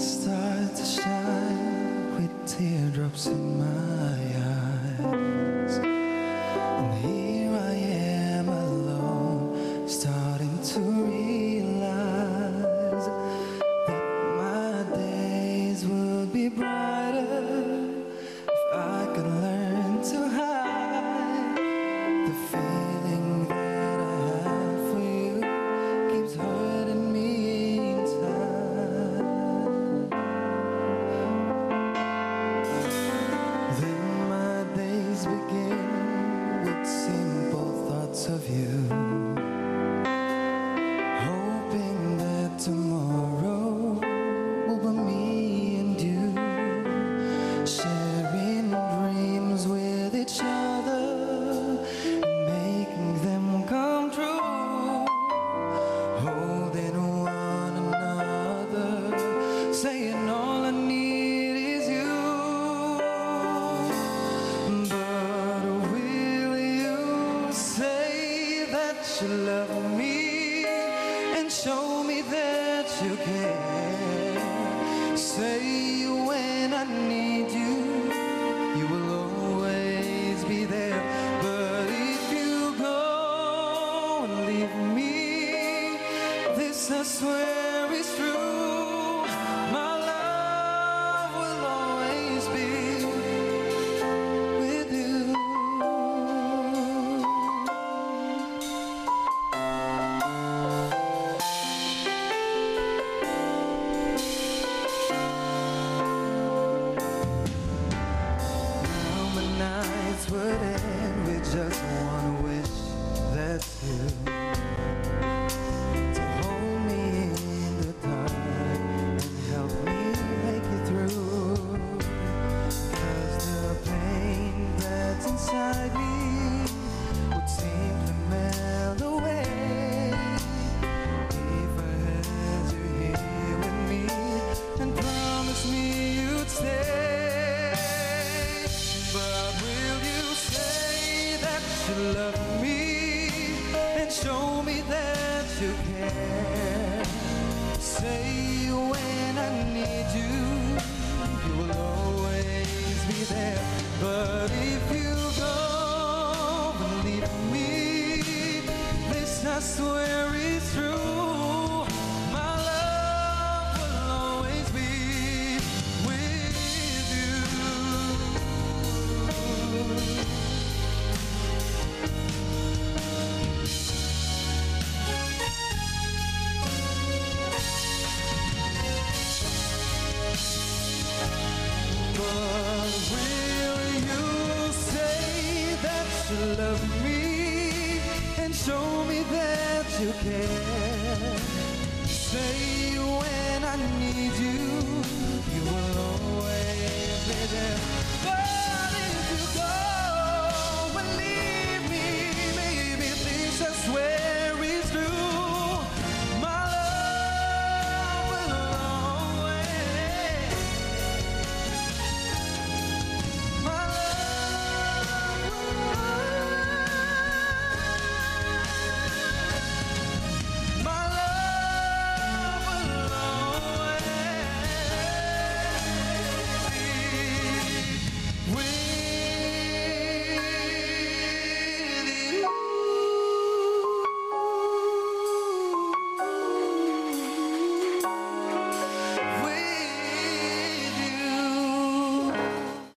start to shine with teardrops in my eyes. You love me and show me that you care? Say when I need you, you will always be there. But if you go and leave me, this I swear is true. Just one wish. That's you. You love me and show me that you care? Say when I need you, you will always be there. But if you go and leave me, this I swear show me that you care? Say when I need you, you will